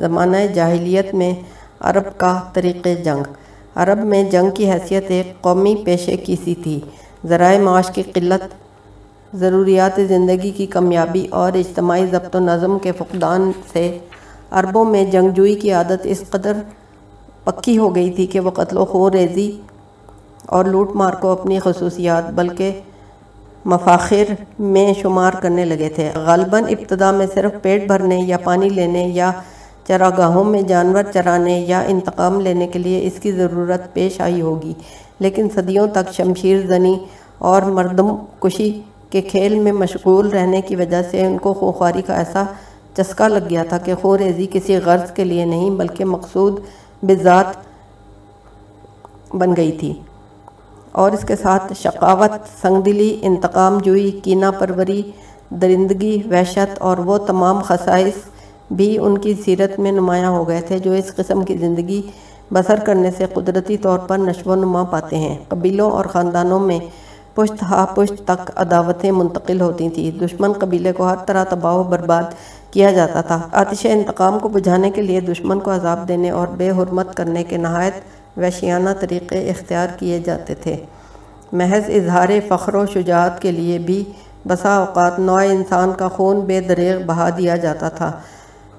زمانہ جاہلیت میں عرب کا طریق جنگ۔ عرب میں جنگ کی حیثیت ایک قومی پیشے کی سی تھی؟ ذرائع معاش کی قلت، ضروریات زندگی کی کمیابی اور اجتماعی ضبط و نظم کے فقدان سے عربوں میں جنگجوئی کی عادت اس قدر پکی ہو گئی تھی کہ وہ قتل و خور ریزی اور لوٹ مار کو اپنی خصوصیات بلکہ مفاخر میں شمار کرنے لگے تھے۔ غالباً ابتدا میں صرف پیٹ بھرنے یا پانی لینے یا چراگاہوں میں جانور چرانے یا انتقام لینے کے لیے اس کی ضرورت پیش آئی ہوگی۔ لیکن صدیوں تک شمشیر زنی اور مردم کشی کے کھیل میں مشغول رہنے کی وجہ سے ان کو خوخاری کا ایسا چسکا لگ گیا تھا کہ خور ریزی کسی غرض کے لیے نہیں بلکہ مقصود بذات بن گئی تھی۔ اور اس کے ساتھ شقاوت، سنگدلی، انتقام جوئی، کینہ پروری، درندگی، وحشت اور وہ تمام خصائص بھی ان کی سیرت میں نمایاں ہو گئے تھے جو اس قسم کی زندگی بسر کرنے سے قدرتی طور پر نشو و نما پاتے ہیں۔ قبیلوں اور خاندانوں میں پشت ہا پشت تک عداوتیں منتقل ہوتی تھیں۔ دشمن قبیلے کو ہر طرح تباہ و برباد کیا جاتا تھا۔ آتش انتقام کو بجھانے کے لیے دشمن کو عذاب دینے اور بے حرمت کرنے کے نہایت وحشیانہ طریقے اختیار کیے جاتے تھے۔ محض اظہار فخر و شجاعت کے لیے بھی بسا اوقات نوع انسان کا خون بے دریغ بہا دیا جاتا تھا۔